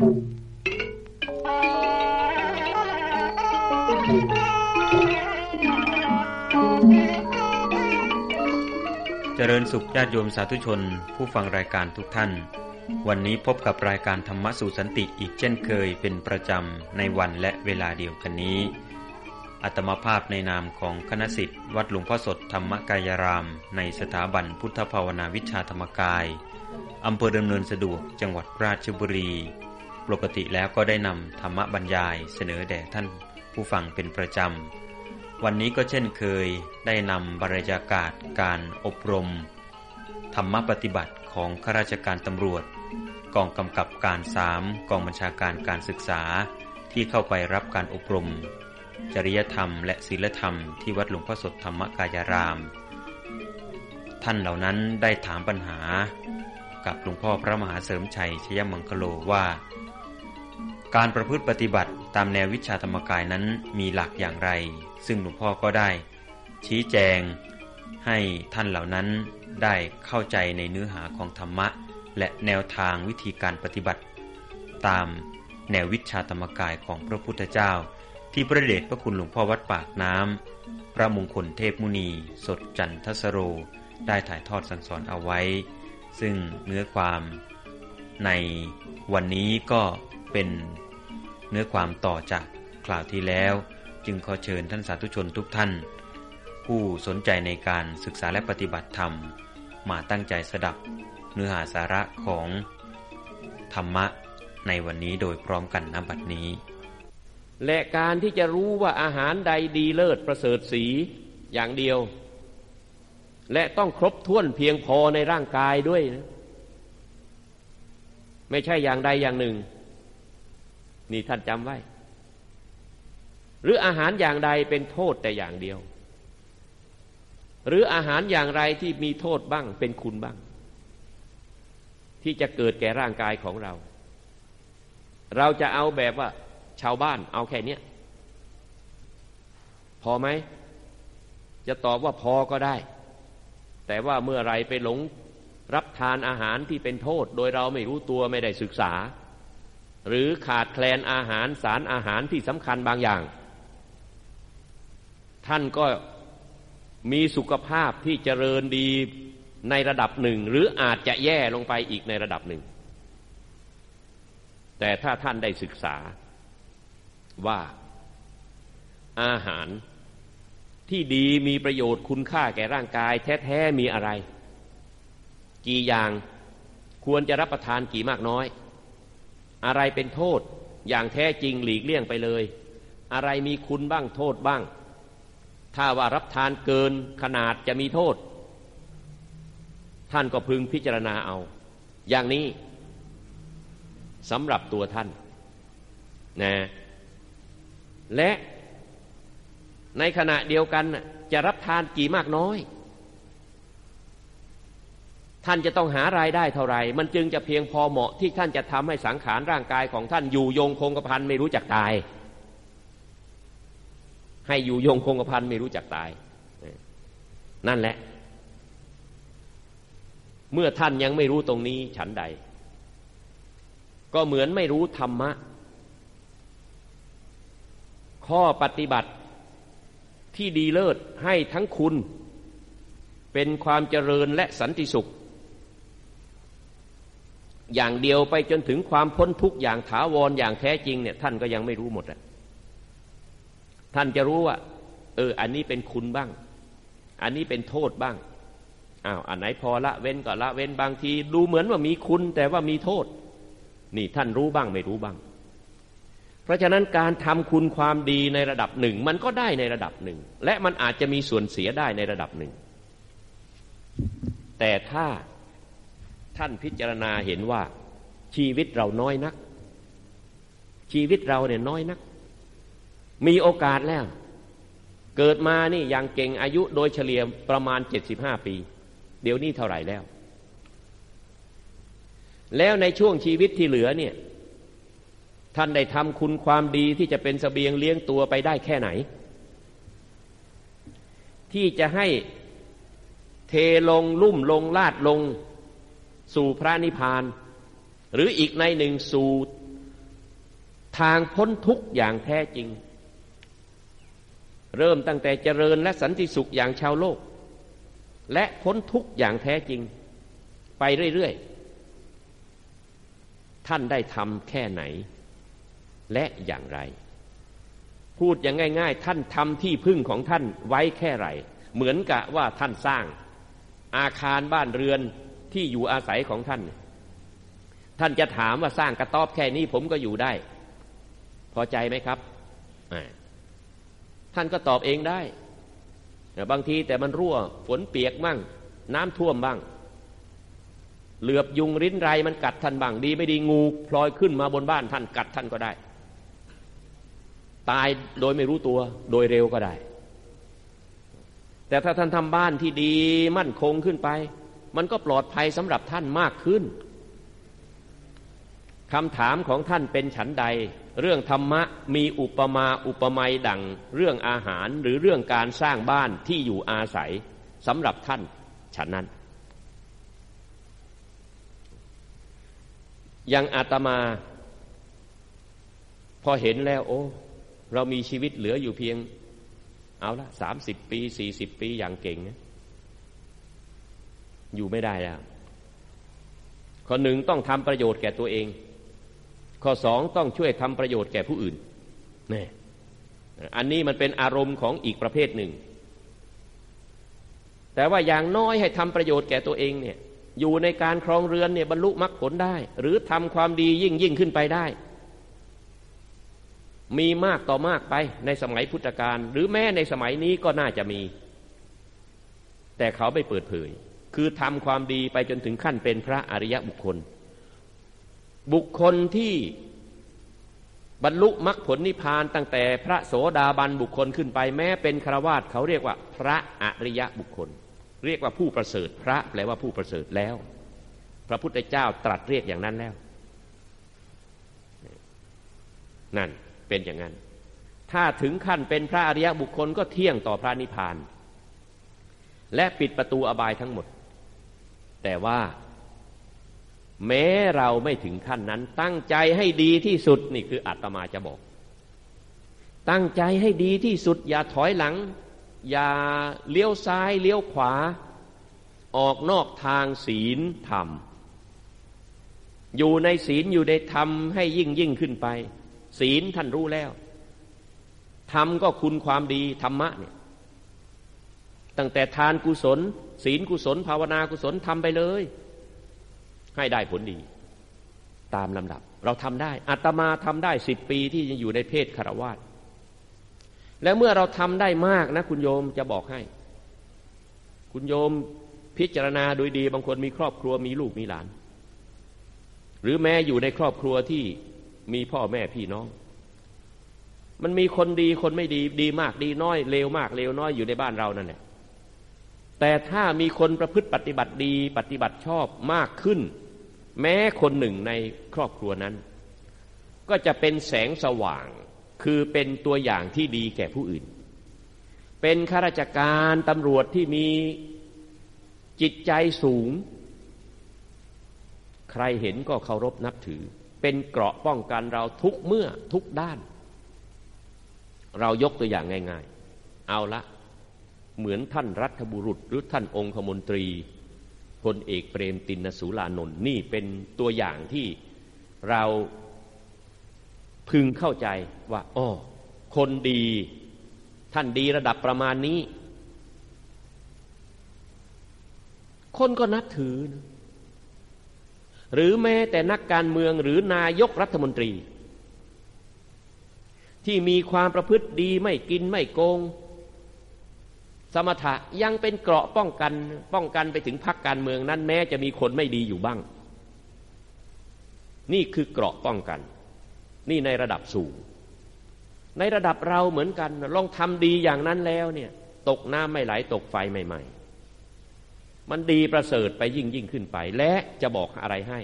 เจริญสุขญาติโยมสาธุชน ผู้ฟังรายการทุกท่าน วันนี้พบกับรายการธรรมะสู่สันติอีกเช่นเคยเป็นประจำในวันและเวลาเดียวกันนี้อัตมภาพในนามของคณะสิทธิ์วัดหลวงพ่อสดธรรมกายราม ในสถาบันพุทธภาวนาวิชาธรรมกาย อำเภอดำเนินสะดวกจังหวัดราชบุรี ปกติแล้วก็ได้นำธรรมบรรยายเสนอแด่ท่านผู้ฟังเป็นประจำ วันนี้ก็เช่นเคยได้นำบรรยากาศการอบรม ธรรมปฏิบัติของข้าราชการตำรวจ กองกำกับการสามกองบัญชาการการศึกษาที่เข้าไปรับการอบรม จริยธรรมและศีลธรรมที่วัดหลวงพ่อสดธรรมกายาราม ท่านเหล่านั้นได้ถามปัญหา กับหลวงพ่อพระมหาเสริมชัยชยมังคโลว่า การประพฤติปฏิบัติตามแนววิชาธรรมกายนั้นมีหลักอย่างไร ซึ่งหลวงพ่อก็ได้ ชี้แจง ให้ท่านเหล่านั้นได้เข้าใจในเนื้อหาของธรรมะ และแนวทางวิธีการปฏิบัติ ตามแนววิชาธรรมกายของพระพุทธเจ้า ที่พระเดชพระคุณหลวงพ่อวัดปากน้ำพระมงคลเทพมุนี สดจันทสโร ได้ถ่ายทอดสั่งสอนเอาไว้ ซึ่งเนื้อความในวันนี้ก็ เป็น เนื้อความต่อจากคราวที่แล้ว จึงขอเชิญท่านสาธุชนทุกท่าน ผู้สนใจในการศึกษาและปฏิบัติธรรม มาตั้งใจสดับเนื้อหาสาระของธรรมะในวันนี้โดยพร้อมกันนบัดนี้ และการที่จะรู้ว่าอาหารใดดีเลิศประเสริฐสีอย่างเดียว และต้องครบถ้วนเพียงพอในร่างกายด้วยนะไม่ใช่อย่างใดอย่างหนึ่ง นี่ท่านจำไว้ หรืออาหารอย่างใดเป็นโทษแต่อย่างเดียว หรืออาหารอย่างไรที่มีโทษบ้างเป็นคุณบ้าง ที่จะเกิดแก่ร่างกายของเรา เราจะเอาแบบว่า ชาวบ้านเอาแค่นี้พอไหม จะตอบว่าพอก็ได้ แต่ว่าเมื่อไรไปหลงรับทานอาหารที่เป็นโทษ โดยเราไม่รู้ตัวไม่ได้ศึกษา หรือขาดแคลนอาหารสารอาหารที่สำคัญบางอย่าง ท่านก็มีสุขภาพที่เจริญดีในระดับหนึ่ง หรืออาจจะแย่ลงไปอีกในระดับหนึ่ง แต่ถ้าท่านได้ศึกษาว่าอาหารที่ดีมีประโยชน์คุณค่าแก่ร่างกาย แท้ ๆ มีอะไร กี่อย่างควรจะรับประทานกี่มากน้อย อะไรเป็นโทษอย่างแท้จริงหลีกเลี่ยงไปเลย อะไรมีคุณบ้างโทษบ้าง ถ้าว่ารับทานเกินขนาดจะมีโทษ ท่านก็พึงพิจารณาเอา อย่างนี้สำหรับตัวท่านนะและในขณะเดียวกันจะรับทานกี่มากน้อย ท่านจะต้องหารายได้เท่าไหร่ มันจึงจะเพียงพอเหมาะที่ท่านจะทำให้สังขารร่างกายของท่านอยู่ยงคงกระพันไม่รู้จักตาย ให้อยู่ยงคงกระพันไม่รู้จักตาย นั่นแหละ เมื่อท่านยังไม่รู้ตรงนี้ฉันใด ก็เหมือนไม่รู้ธรรมะ ข้อปฏิบัติที่ดีเลิศให้ทั้งคุณเป็นความเจริญและสันติสุข อย่างเดียวไปจนถึงความพ้นทุกข์อย่างถาวรอย่างแท้จริงเนี่ยท่านก็ยังไม่รู้หมดอะท่านจะรู้ว่า เออ อันนี้เป็นคุณบ้าง อันนี้เป็นโทษบ้างอ้าวอันไหนพอละเว้นก็ละเว้นบางที ดูเหมือนว่ามีคุณแต่ว่ามีโทษ นี่ท่านรู้บ้างไม่รู้บ้าง เพราะฉะนั้นการทำคุณความดีในระดับหนึ่ง มันก็ได้ในระดับหนึ่ง และมันอาจจะมีส่วนเสียได้ในระดับหนึ่ง แต่ถ้า ท่านพิจารณาเห็นว่าชีวิตเราน้อยนัก ชีวิตเราเนี่ยน้อยนัก มีโอกาสแล้ว เกิดมานี่อย่างเก่งอายุโดยเฉลี่ยประมาณเจ็ดสิบห้าปี เดี๋ยวนี้เท่าไหร่แล้ว แล้วในช่วงชีวิตที่เหลือเนี่ย ท่านได้ทำคุณความดีที่จะเป็นสเสบียงเลี้ยงตัวไปได้แค่ไหน ที่จะให้เทลงลุ่มลงลาดลง สู่พระนิพพาน หรืออีกในหนึ่งสู่ทางพ้นทุกอย่างแท้จริง เริ่มตั้งแต่เจริญและสันติสุขอย่างชาวโลก และพ้นทุกอย่างแท้จริง ไปเรื่อยๆ ท่านได้ทำแค่ไหน และอย่างไร พูดอย่างง่าย ๆ ท่านทำที่พึ่งของท่านไว้แค่ไร เหมือนกับว่าท่านสร้างอาคารบ้านเรือน ที่อยู่อาศัยของท่าน ท่านจะถามว่าสร้างกระต๊อบแค่นี้ผมก็อยู่ได้ พอใจไหมครับ ท่านก็ตอบเองได้ บางทีแต่มันรั่วฝนเปียกบ้างน้ำท่วมบ้าง เหลือบยุงริ้นไรมันกัดท่านบ้าง ดีไม่ดีงูพลอยขึ้นมาบนบ้านท่านกัดท่านก็ได้ ตายโดยไม่รู้ตัวโดยเร็วก็ได้แต่ถ้าท่านทำบ้านที่ดีมั่นคงขึ้นไป มันก็ปลอดภัยสำหรับท่านมากขึ้นคำถามของท่านเป็นฉันใด เรื่องธรรมะมีอุปมาอุปไมยดังเรื่องอาหารหรือเรื่องการสร้างบ้านที่อยู่อาศัยสำหรับท่านฉันนั้น ยังอาตมา พอเห็นแล้ว โอ้ เรามีชีวิตเหลืออยู่เพียง เอาละสามสิบปีสี่สิบปีอย่างเก่ง อยู่ไม่ได้แล้วข้อหนึ่งต้องทำประโยชน์แก่ตัวเอง ข้อสองต้องช่วยทำประโยชน์แก่ผู้อื่นนี่อันนี้มันเป็นอารมณ์ของอีกประเภทหนึ่ง แต่ว่าอย่างน้อยให้ทำประโยชน์แก่ตัวเองเนี่ยอยู่ในการครองเรือนเนี่ยบรรลุมรรคผลได้ หรือทำความดียิ่งยิ่งขึ้นไปได้ มีมากต่อมากไปในสมัยพุทธกาลหรือแม้ในสมัยนี้ก็น่าจะมี แต่เขาไม่เปิดเผย คือทำความดีไปจนถึงขั้นเป็นพระอริยบุคคล บุคคลที่บรรลุมรรคผลนิพพานตั้งแต่พระโสดาบันบุคคลขึ้นไปแม้เป็นครวาสเขาเรียกว่าพระอริยบุคคล เรียกว่าผู้ประเสริฐพระแปลว่าผู้ประเสริฐแล้ว พระพุทธเจ้าตรัสเรียกอย่างนั้นแล้ว นั่นเป็นอย่างนั้น ถ้าถึงขั้นเป็นพระอริยบุคคลก็เที่ยงต่อพระนิพพาน และปิดประตูอบายทั้งหมด แต่ว่า แม้เราไม่ถึงขั้นนั้น ตั้งใจให้ดีที่สุดนี่คืออาตมาจะบอก ตั้งใจให้ดีที่สุด อย่าถอยหลัง อย่าเลี้ยวซ้ายเลี้ยวขวา ออกนอกทางศีลธรรม อยู่ในศีลอยู่ในธรรมให้ยิ่งยิ่งขึ้นไป ศีลท่านรู้แล้วทำก็คุณความดีธรรมะเนี่ยตั้งแต่ทานกุศล ศีลกุศล ภาวนากุศลทำไปเลย ให้ได้ผลดี ตามลำดับ เราทำได้อาตมาทำได้สิบปีที่ยังอยู่ในเพศคารวาสแล้วเมื่อเราทำได้มากนะ คุณโยมจะบอกให้ คุณโยมพิจารณาโดยดี บางคนมีครอบครัวมีลูกมีหลาน หรือแม้อยู่ในครอบครัวที่มีพ่อแม่พี่น้อง มันมีคนดีคนไม่ดีดีมากดีน้อยเลวมากเลวน้อยอยู่ในบ้านเรานั่นแหละ แต่ถ้ามีคนประพฤติปฏิบัติดี ปฏิบัติชอบมากขึ้น แม้คนหนึ่งในครอบครัวนั้น ก็จะเป็นแสงสว่าง คือเป็นตัวอย่างที่ดีแก่ผู้อื่น เป็นข้าราชการตำรวจที่มีจิตใจสูง ใครเห็นก็เคารพนับถือ เป็นเกราะป้องกันเราทุกเมื่อทุกด้าน เรายกตัวอย่างง่าย ๆ เอาละ เหมือนท่านรัฐบุรุษหรือท่านองคมนตรีพลเอกเปรมตินสุลานนท์นี่เป็นตัวอย่างที่เราพึงเข้าใจว่าอ๋อคนดีท่านดีระดับประมาณนี้ คนก็นับถือนะหรือแม้แต่นักการเมืองหรือนายกรัฐมนตรี ที่มีความประพฤติดีไม่กินไม่โกง สมถะยังเป็นเกราะป้องกันป้องกันไปถึงพรรคการเมืองนั้นแม้จะมีคนไม่ดีอยู่บ้าง นี่คือเกราะป้องกัน นี่ในระดับสูง ในระดับเราเหมือนกันลองทำดีอย่างนั้นแล้วเนี่ยตกน้ำไม่ไหลตกไฟใหม่มันดีประเสริฐไปยิ่งยิ่งขึ้นไป และจะบอกอะไรให้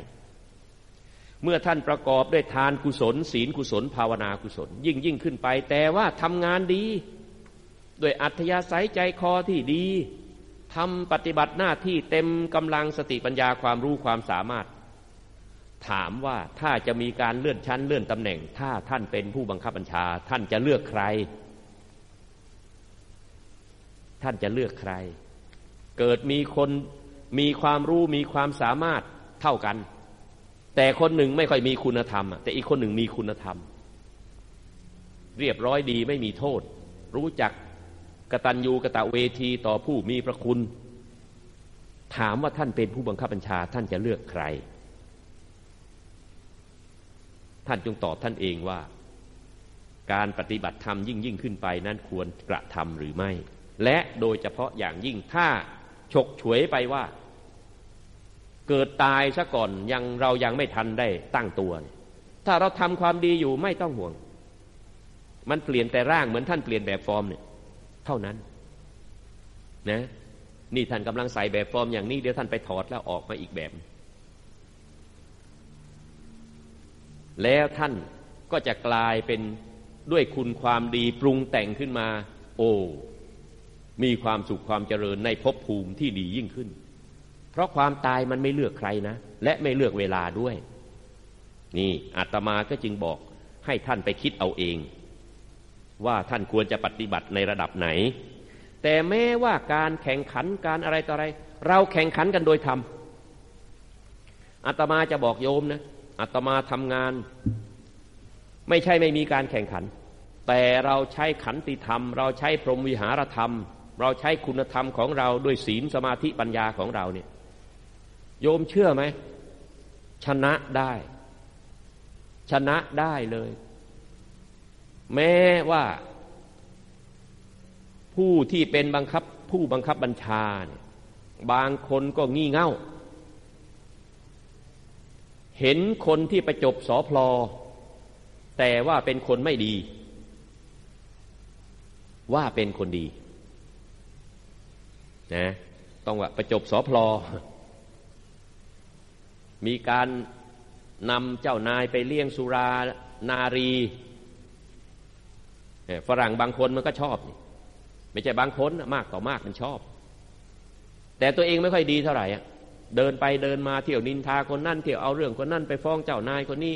เมื่อท่านประกอบด้วยทานกุศล ศีลกุศล ภาวนากุศล ยิ่งยิ่งขึ้นไป แต่ว่าทำงานดี ด้วยอัธยาศัยใจคอที่ดีทำปฏิบัติหน้าที่เต็มกำลังสติปัญญาความรู้ความสามารถ ถามว่าถ้าจะมีการเลื่อนชั้นเลื่อนตำแหน่ง ถ้าท่านเป็นผู้บังคับบัญชา ท่านจะเลือกใคร ท่านจะเลือกใคร เกิดมีคนมีความรู้มีความสามารถเท่ากัน แต่คนหนึ่งไม่ค่อยมีคุณธรรม แต่อีกคนหนึ่งมีคุณธรรม เรียบร้อยดีไม่มีโทษ รู้จัก กตัญญูกะตะเวทีต่อผู้มีพระคุณ ถามว่าท่านเป็นผู้บังคับบัญชาท่านจะเลือกใคร ท่านจงตอบท่านเองว่า การปฏิบัติธรรมยิ่งยิ่งขึ้นไปนั้นควรกระทำหรือไม่ และโดยเฉพาะอย่างยิ่งถ้าฉกฉวยไปว่า เกิดตายซะก่อนยังเรายังไม่ทันได้ตั้งตัว ถ้าเราทำความดีอยู่ไม่ต้องห่วง มันเปลี่ยนแต่ร่างเหมือนท่านเปลี่ยนแบบฟอร์มเนี่ย เท่านั้นนะนี่ท่านกำลังใส่แบบฟอร์มอย่างนี้เดี๋ยวท่านไปถอดแล้วออกมาอีกแบบ แล้วท่านก็จะกลายเป็นด้วยคุณความดีปรุงแต่งขึ้นมา โอ้มีความสุขความเจริญในภพภูมิที่ดียิ่งขึ้น เพราะความตายมันไม่เลือกใครนะ และไม่เลือกเวลาด้วย นี่อาตมาก็จึงบอกให้ท่านไปคิดเอาเอง ว่าท่านควรจะปฏิบัติในระดับไหน แต่แม้ว่าการแข่งขันการอะไรต่ออะไร เราแข่งขันกันโดยธรรมอาตมาจะบอกโยมนะอาตมาทำงาน ไม่ใช่ไม่มีการแข่งขัน แต่เราใช้ขันติธรรม เราใช้พรหมวิหารธรรม เราใช้คุณธรรมของเราด้วยศีลสมาธิปัญญาของเราเนี่ยโยมเชื่อไหมชนะได้ ชนะได้เลย แม้ว่า ผู้ที่เป็นบังคับ ผู้บังคับบัญชาเนี่ยบางคนก็งี่เง่า เห็นคนที่ไปจบสอพลอ แต่ว่าเป็นคนไม่ดี ว่าเป็นคนดีนะต้องว่าประจบสอพลอ มีการนำเจ้านายไปเลี้ยงสุรานารี ฝรั่งบางคนมันก็ชอบไม่ใช่บางคนมากต่อมากมันชอบ แต่ตัวเองไม่ค่อยดีเท่าไหร่อะเดินไปเดินมาเที่ยวนินทาคนนั่นเที่ยวเอาเรื่องคนนั่นไปฟ้องเจ้านายคนนี้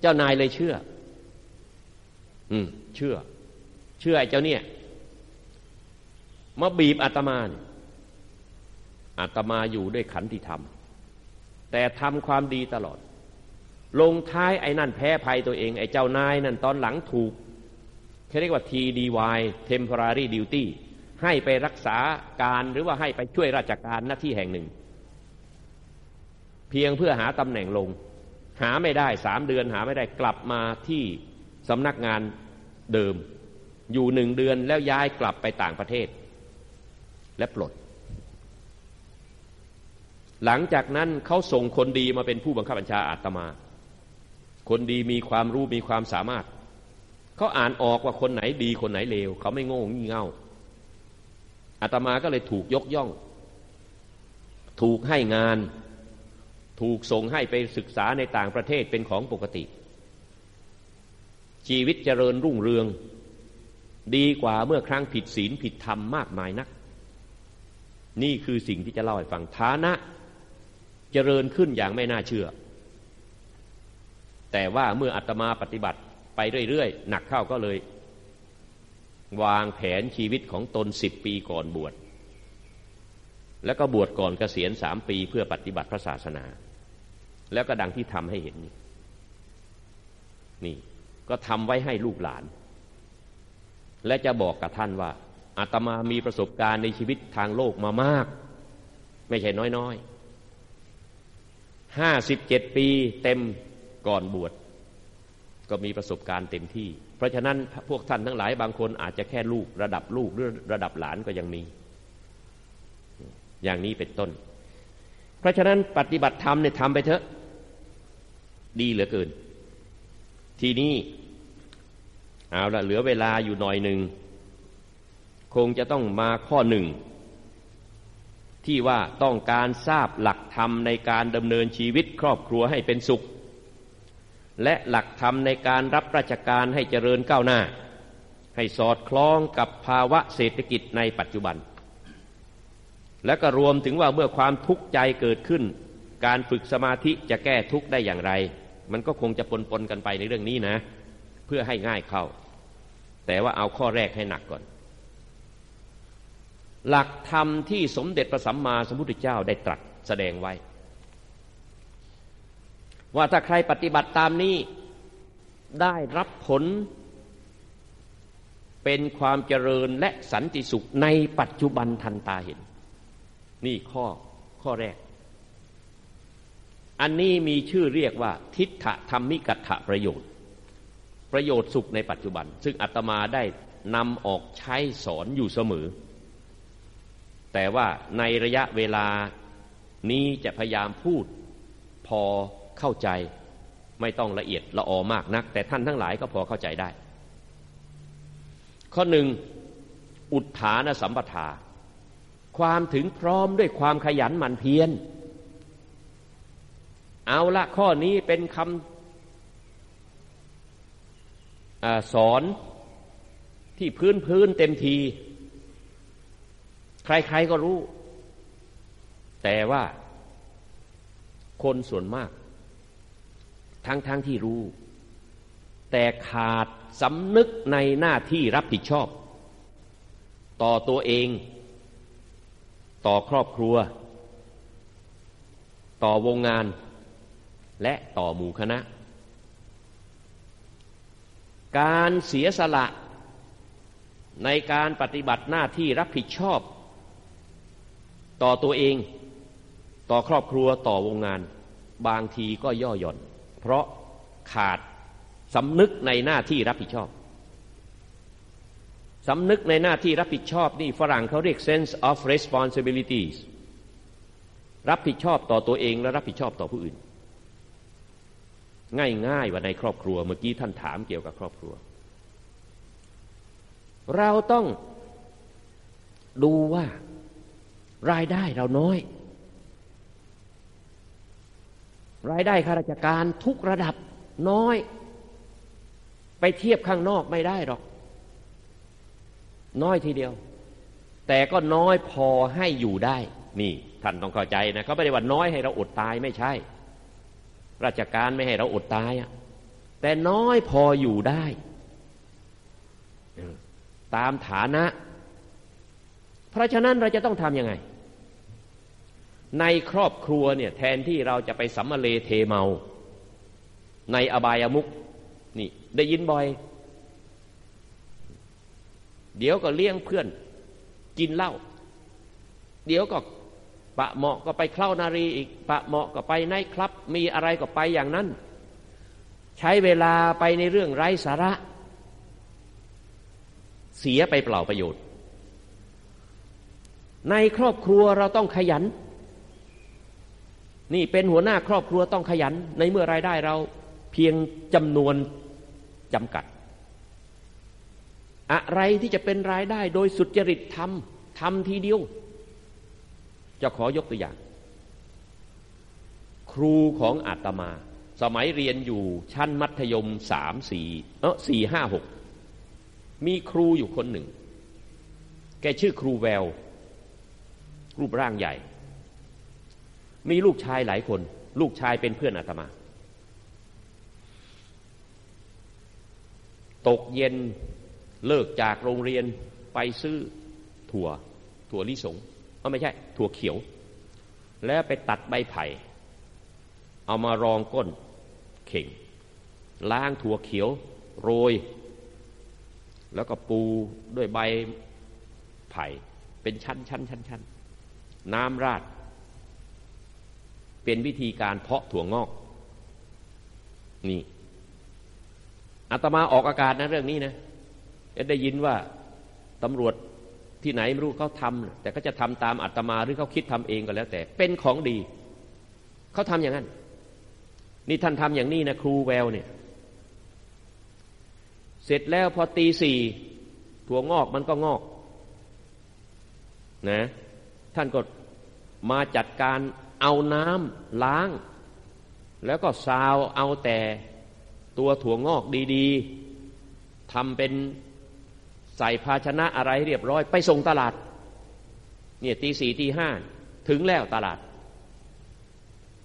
เจ้านายเลยเชื่อ อืม เชื่อ เชื่อไอ้เจ้าเนี่ยมาบีบอาตมาอาตมาอยู่ด้วยขันติธรรม แต่ทำความดีตลอด ลงท้ายไอ้นั่นแพ้ภัยตัวเอง ไอ้เจ้านายนั่นตอนหลังถูกเขาเรียกว่า TDY temporary duty ให้ไปรักษาการหรือว่าให้ไปช่วยราชการหน้าที่แห่งหนึ่ง เพียงเพื่อหาตำแหน่งลง หาไม่ได้สามเดือนหาไม่ได้กลับมาที่สำนักงานเดิม อยู่หนึ่งเดือนแล้วย้ายกลับไปต่างประเทศ และปลด หลังจากนั้นเขาส่งคนดีมาเป็นผู้บังคับบัญชาอาตมา คนดีมีความรู้มีความสามารถ เขาอ่านออกว่าคนไหนดีคนไหนเลว เขาไม่โง่งี่เง่าอาตมาก็เลยถูกยกย่อง ถูกให้งาน ถูกส่งให้ไปศึกษาในต่างประเทศเป็นของปกติ ชีวิตเจริญรุ่งเรือง ดีกว่าเมื่อครั้งผิดศีลผิดธรรมมากมายนัก นี่คือสิ่งที่จะเล่าให้ฟังฐานะ เจริญขึ้นอย่างไม่น่าเชื่อ แต่ว่าเมื่ออาตมาปฏิบัติไปเรื่อยๆ หนักเข้าก็เลย วางแผนชีวิตของตนสิบปีก่อนบวชแล้วก็บวชก่อนเกษียณสามปีเพื่อปฏิบัติพระศาสนา แล้วก็ดังที่ทำให้เห็น นี่ก็ทำไว้ให้ลูกหลาน และจะบอกกับท่านว่าอาตมามีประสบการณ์ในชีวิตทางโลกมามาก ไม่ใช่น้อยๆห้าสิบเจ็ดปีเต็ม ก่อนบวชก็มีประสบการณ์เต็มที่ เพราะฉะนั้นพวกท่านทั้งหลายบางคนอาจจะแค่ลูกระดับลูกหรือระดับหลานก็ยังมี อย่างนี้เป็นต้น เพราะฉะนั้นปฏิบัติธรรมเนี่ยทำไปเถอะ ดีเหลือเกิน ทีนี้เอาละเหลือเวลาอยู่หน่อยหนึ่ง คงจะต้องมาข้อหนึ่ง ที่ว่าต้องการทราบหลักธรรมในการดำเนินชีวิตครอบครัวให้เป็นสุข และหลักธรรมในการรับราชการให้เจริญก้าวหน้า ให้สอดคล้องกับภาวะเศรษฐกิจในปัจจุบัน และก็รวมถึงว่าเมื่อความทุกข์ใจเกิดขึ้น การฝึกสมาธิจะแก้ทุกข์ได้อย่างไร มันก็คงจะปนปนกันไปในเรื่องนี้นะ เพื่อให้ง่ายเข้า แต่ว่าเอาข้อแรกให้หนักก่อน หลักธรรมที่สมเด็จพระสัมมาสัมพุทธเจ้าได้ตรัสแสดงไว้ ว่าถ้าใครปฏิบัติตามนี้ได้รับผลเป็นความเจริญและสันติสุขในปัจจุบันทันตาเห็น นี่ข้อข้อแรก อันนี้มีชื่อเรียกว่า ทิฏฐธรรมิกัตถประโยชน์ ประโยชน์สุขในปัจจุบัน ซึ่งอาตมาได้นำออกใช้สอนอยู่เสมอ แต่ว่าในระยะเวลานี้จะพยายามพูดพอ เข้าใจไม่ต้องละเอียดละออมากนัก แต่ท่านทั้งหลายก็พอเข้าใจได้ ข้อหนึ่งอุทานสัมปทา ความถึงพร้อมด้วยความขยันหมั่นเพียรเอาละข้อนี้เป็นคำอสอนที่พื้นพื้นเต็มที ใครๆก็รู้ แต่ว่าคนส่วนมาก ทั้งๆทที่รู้ แต่ขาดสำนึกในหน้าที่รับผิดชอบ ต่อตัวเอง ต่อครอบครัว ต่อวงงาน และต่อหมู่คณะ การเสียสละในการปฏิบัติหน้าที่รับผิดชอบ ต่อตัวเอง ต่อครอบครัวต่อวงงาน บางทีก็ย่อหย่อน เพราะขาดสำนึกในหน้าที่รับผิดชอบสำนึกในหน้าที่รับผิดชอบนี่ฝรั่งเขาเรียก sense of responsibilities รับผิดชอบต่อตัวเองและรับผิดชอบต่อผู้อื่น ง่ายๆว่าในครอบครัวเมื่อกี้ท่านถามเกี่ยวกับครอบครัว เราต้องดูว่ารายได้เราน้อย รายได้ข้าราชการทุกระดับน้อย ไปเทียบข้างนอกไม่ได้หรอก น้อยทีเดียว แต่ก็น้อยพอให้อยู่ได้ นี่ท่านต้องเข้าใจนะเขาไม่ได้ว่าน้อยให้เราอดตายไม่ใช่ ราชการไม่ให้เราอดตายอะแต่น้อยพออยู่ได้ ตามฐานะ เพราะฉะนั้นเราจะต้องทำยังไง ในครอบครัวเนี่ยแทนที่เราจะไปสัมมาเลเทเมา ในอบายามุกนี่ได้ยินบ่อย เดี๋ยวก็เลี้ยงเพื่อน กินเหล้าเดี๋ยวก็ปะเหมาะก็ไปเคล้านารีอีก ปะเหมาะก็ไปในคลับ มีอะไรก็ไปอย่างนั้น ใช้เวลาไปในเรื่องไร้สาระ เสียไปเปล่าประโยชน์ ในครอบครัวเราต้องขยัน นี่เป็นหัวหน้าครอบครัวต้องขยัน ในเมื่อรายได้เราเพียงจำนวนจำกัด อะไรที่จะเป็นรายได้โดยสุจริตทำทำทีเดียว จะขอยกตัวอย่าง ครูของอาตมา สมัยเรียนอยู่ชั้นมัธยมสามสี่เออสี่ห้าหกมีครูอยู่คนหนึ่ง แกชื่อครูแวว รูปร่างใหญ่ มีลูกชายหลายคน ลูกชายเป็นเพื่อนอาตมา ตกเย็นเลิกจากโรงเรียนไปซื้อถั่ว ถั่วลิสงก็ไม่ใช่ ถั่วเขียว แล้วไปตัดใบไผ่ เอามารองก้นเข่ง ล้างถั่วเขียว โรย แล้วก็ปูด้วยใบไผ่ เป็นชั้นชั้นชั้นชั้นน้ำราด เป็นวิธีการเพาะถั่วงอก นี่อาตมาออกอากาศนะเรื่องนี้นะจะได้ยินว่าตำรวจที่ไหนไม่รู้เขาทำแต่ก็จะทำตามอาตมาหรือเขาคิดทำเองก็แล้ว แต่เป็นของดี เขาทำอย่างนั้น นี่ท่านทำอย่างนี้นะครูแววเนี่ย เสร็จแล้วพอตีสี่ถั่วงอกมันก็งอกนะท่านก็มาจัดการ เอาน้ำล้าง แล้วก็ซาวเอาแต่ตัวถั่วงอกดีๆทำเป็นใส่ภาชนะอะไรเรียบร้อย ไปส่งตลาด เนี่ยตีสี่ตีห้าถึงแล้วตลาด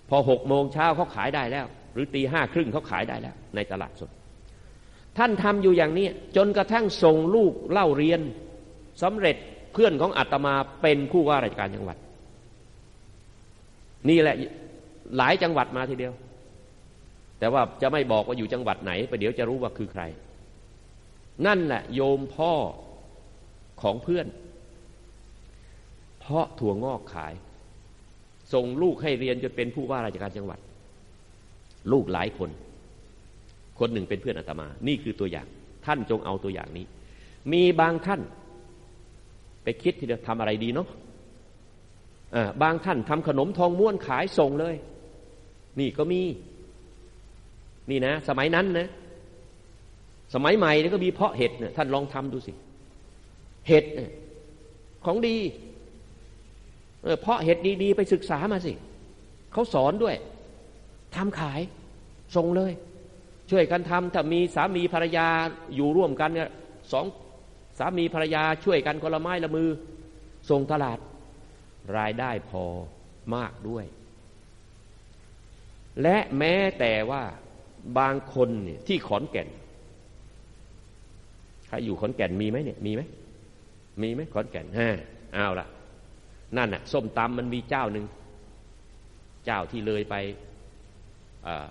พอหกโมงเช้าเขาขายได้แล้ว หรือตีห้าครึ่งเขาขายได้แล้ว ในตลาดสดท่านทำอยู่อย่างนี้ จนกระทั่งส่งลูกเล่าเรียนสำเร็จเพื่อนของอาตมาเป็นผู้ว่าราชการจังหวัด นี่แหละหลายจังหวัดมาทีเดียว แต่ว่าจะไม่บอกว่าอยู่จังหวัดไหนไปเดี๋ยวจะรู้ว่าคือใคร นั่นแหละโยมพ่อของเพื่อน เพาะถั่วงอกขาย ส่งลูกให้เรียนจนเป็นผู้ว่าราชการจังหวัด ลูกหลายคน คนหนึ่งเป็นเพื่อนอาตมา นี่คือตัวอย่าง ท่านจงเอาตัวอย่างนี้ มีบางท่าน ไปคิดที่จะทำอะไรดีเนาะ บางท่านทำขนมทองม้วนขายส่งเลย นี่ก็มี นี่นะ สมัยนั้นนะ สมัยใหม่นี่ก็มีเพาะเห็ดเนี่ยท่านลองทำดูสิ เห็ดของดีเออเพาะเห็ดดีๆ ไปศึกษามาสิ เขาสอนด้วยทำขายส่งเลย ช่วยกันทำถ้ามีสามีภรรยาอยู่ร่วมกันเนี่ยสองสามีภรรยาช่วยกันคนละไม้ละมือ ส่งตลาด รายได้พอมากด้วย และแม้แต่ว่าบางคนเนี่ยที่ขอนแก่นใครอยู่ขอนแก่นมีไหมเนี่ยมีไหมมีไหมขอนแก่นฮะเอาละนั่นน่ะส้มตำมันมีเจ้าหนึ่งเจ้าที่เลยไปอ่า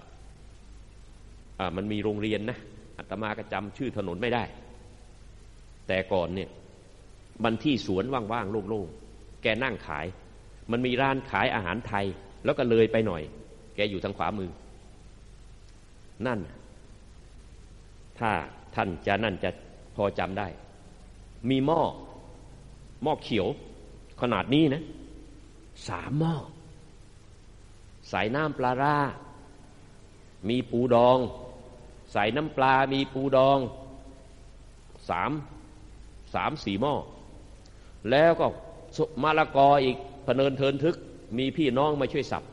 อ่ามันมีโรงเรียนนะอาตมาก็จำชื่อถนนไม่ได้ แต่ก่อนเนี่ยมันที่สวนว่างๆโล่งๆ แกนั่งขาย มันมีร้านขายอาหารไทย แล้วก็เลยไปหน่อย แกอยู่ทางขวามือ นั่น ถ้าท่านจะนั่นจะพอจำได้ มีหม้อหม้อเขียว ขนาดนี้นะสามหม้อใส่น้ำปลาร่า มีปูดอง ใส่น้ำปลา มีปูดองสามสามสี่หม้อ แล้วก็ มะละกออีกพเนินเทินทึก มีพี่น้องมาช่วยสับ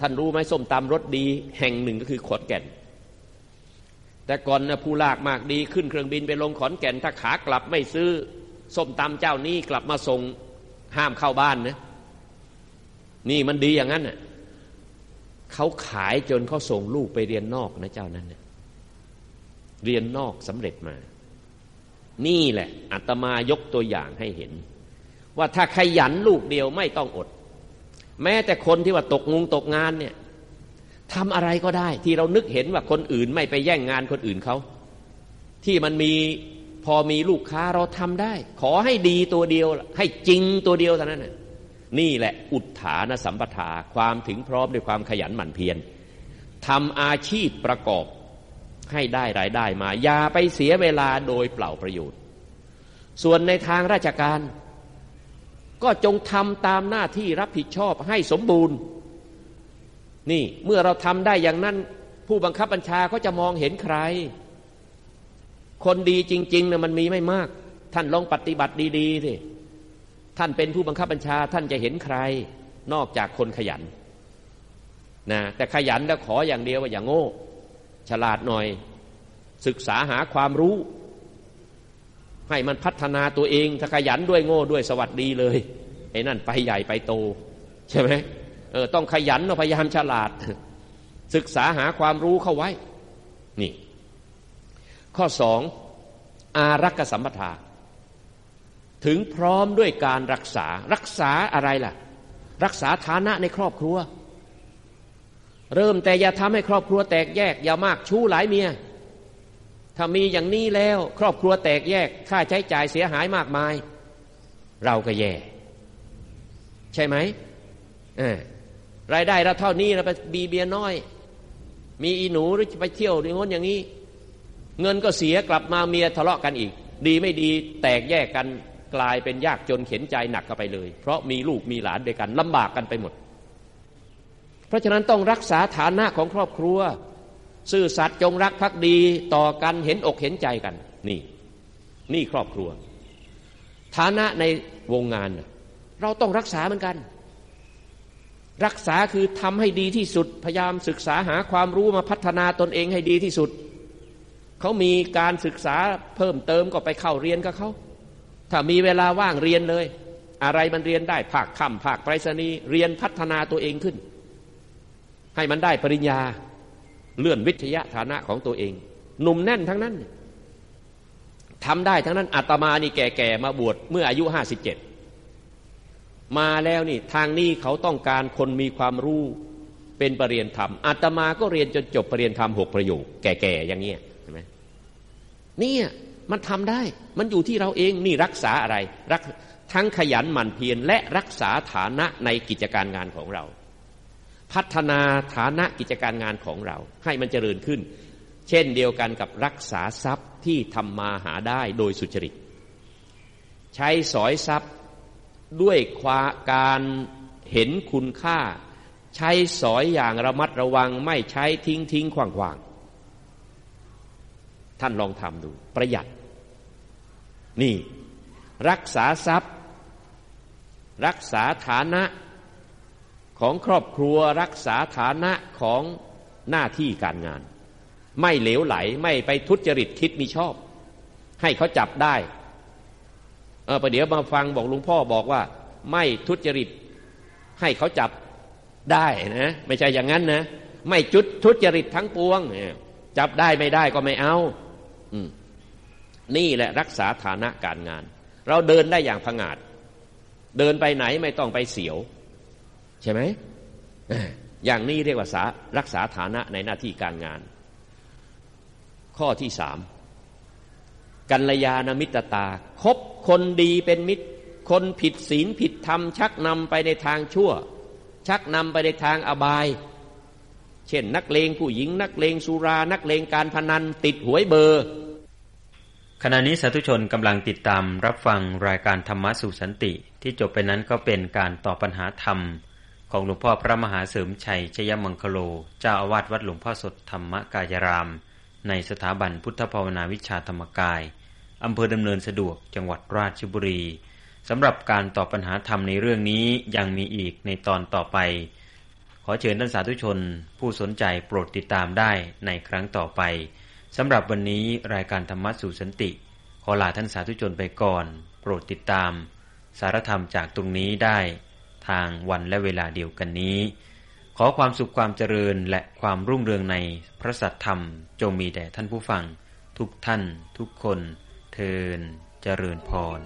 ท่านรู้ไหมส้มตำรสดีแห่งหนึ่งก็คือขอนแก่น แต่ก่อนนะผู้ลากมากดีขึ้นเครื่องบินไปลงขอนแก่น ถ้าขากลับไม่ซื้อส้มตำเจ้านี้กลับมาส่งห้ามเข้าบ้านนะ นี่มันดีอย่างนั้นน่ะเขาขายจนเขาส่งลูกไปเรียนนอกนะเจ้านั้นเนี่ยเรียนนอกสำเร็จมา นี่แหละอาตมายกตัวอย่างให้เห็น ว่าถ้าขยันลูกเดียวไม่ต้องอด แม้แต่คนที่ว่าตกงงตกงานเนี่ยทำอะไรก็ได้ ที่เรานึกเห็นว่าคนอื่นไม่ไปแย่งงานคนอื่นเขาที่มันมีพอมีลูกค้าเราทำได้ ขอให้ดีตัวเดียว ให้จริงตัวเดียวเท่านั้นนี่แหละอุทานสัมปทาความถึงพร้อมด้วยความขยันหมั่นเพียรทำอาชีพประกอบให้ได้รายได้มา อย่าไปเสียเวลาโดยเปล่าประโยชน์ ส่วนในทางราชการ ก็จงทำตามหน้าที่รับผิดชอบให้สมบูรณ์ นี่เมื่อเราทำได้อย่างนั้น ผู้บังคับบัญชาเขาจะมองเห็นใคร คนดีจริงๆเนี่ยมันมีไม่มาก ท่านลองปฏิบัติดีๆสิท่านเป็นผู้บังคับบัญชาท่านจะเห็นใคร นอกจากคนขยันนะแต่ขยันแล้วขออย่างเดียวว่าอย่างโง่ ฉลาดหน่อย ศึกษาหาความรู้ ให้มันพัฒนาตัวเองถ้าขยันด้วยโง่ด้วยสวัสดีเลยไอ้นั่นไปใหญ่ไปโต ใช่ไหมเออต้องขยันพยายามฉลาด ศึกษาหาความรู้เข้าไว้ นี่ ข้อสองอารักษสัมปทา ถึงพร้อมด้วยการรักษารักษาอะไรล่ะ รักษาฐานะในครอบครัว เริ่มแต่อย่าทำให้ครอบครัวแตกแยก อย่ามากชู้หลายเมีย ถ้ามีอย่างนี้แล้ว ครอบครัวแตกแยก ค่าใช้จ่ายเสียหายมากมาย เราก็แย่ ใช่ไหมรายได้เราเท่านี้เราไปบีเบียน้อย มีอีหนูหรือไปเที่ยวอย่างง้นอย่างนี้ เงินก็เสียกลับมาเมียทะเลาะกันอีก ดีไม่ดีแตกแยกกันกลายเป็นยากจนเข็นใจหนักกันไปเลย เพราะมีลูกมีหลานด้วยกันลำบากกันไปหมด เพราะฉะนั้นต้องรักษาฐานะของครอบครัว ซื่อสัตย์จงรักภักดีต่อกันเห็นอกเห็นใจกัน นี่ นี่ครอบครัว ฐานะในวงงาน เราต้องรักษาเหมือนกัน รักษาคือทำให้ดีที่สุด พยายามศึกษาหาความรู้มาพัฒนาตนเองให้ดีที่สุด เขามีการศึกษาเพิ่มเติมก็ไปเข้าเรียนกับเขาถ้ามีเวลาว่างเรียนเลย อะไรมันเรียนได้ภาคคำภาคไปรษณีย์เรียนพัฒนาตัวเองขึ้น ให้มันได้ปริญญา เลื่อนวิทยาฐานะของตัวเอง หนุ่มแน่นทั้งนั้นทำได้ทั้งนั้นอาตมานี่แก่ๆมาบวชเมื่ออายุห้าสิบเจ็ดมาแล้วนี่ทางนี้เขาต้องการคนมีความรู้เป็นปรริญญาธรรมอาตมาก็เรียนจนจบปรริญญาธรรมหกประโยคแก่ๆอย่างเงี้ยใช่ไหมนี่มันทำได้ มันอยู่ที่เราเองนี่รักษาอะไรรักทั้งขยันหมั่นเพียรและรักษาฐานะในกิจการงานของเรา พัฒนาฐานะกิจการงานของเรา ให้มันเจริญขึ้น เช่นเดียวกันกับรักษาทรัพย์ที่ทำมาหาได้โดยสุจริต ใช้สอยทรัพย์ด้วยความการเห็นคุณค่า ใช้สอยอย่างระมัดระวังไม่ใช้ทิ้งทิ้งขวางขวางท่านลองทำดูประหยัด นี่ รักษาทรัพย์ รักษาฐานะ ของครอบครัวรักษาฐานะของหน้าที่การงาน ไม่เหลวไหลไม่ไปทุจริตคิดมีชอบ ให้เขาจับได้เออประเดี๋ยวมาฟังบอกลุงพ่อบอกว่า ไม่ทุจริตให้เขาจับได้นะ ไม่ใช่อย่างนั้นนะ ไม่จุดทุจริตทั้งปวงจับได้ไม่ได้ก็ไม่เอาอืนี่แหละรักษาฐานะการงาน เราเดินได้อย่างผงาด เดินไปไหนไม่ต้องไปเสียว ใช่ไหมอย่างนี้เรียกว่ารักษาฐานะในหน้าที่การงาน ข้อที่สามกัลยาณมิตรตาคบคนดีเป็นมิตร คนผิดศีลผิดธรรม ชักนำไปในทางชั่ว ชักนำไปในทางอบาย เช่น นักเลงผู้หญิง นักเลงสุรา นักเลงการพนันติดหวยเบอร์ ขณะนี้สาธุชนกำลังติดตามรับฟังรายการธรรมะสู่สันติ ที่จบไปนั้นก็เป็นการตอบปัญหาธรรม ของหลวงพ่อพระมหาเสริมชัยชยมังคโล เจ้าอาวาสวัดหลวงพ่อสดธรรมกายราม ในสถาบันพุทธภาวนาวิชาธรรมกาย อำเภอดำเนินสะดวกจังหวัดราชบุรีสำหรับการตอบปัญหาธรรมในเรื่องนี้ยังมีอีกในตอนต่อไป ขอเชิญท่านสาธุชน ผู้สนใจโปรดติดตามได้ในครั้งต่อไปสำหรับวันนี้รายการธรรมะสู่สันติ ขอลาท่านสาธุชนไปก่อน โปรดติดตาม สารธรรมจากตรงนี้ได้ ทางวันและเวลาเดียวกันนี้ ขอความสุขความเจริญและความรุ่งเรืองในพระสัทธรรม จงมีแด่ท่านผู้ฟัง ทุกท่าน ทุกคน เทินเจริญพร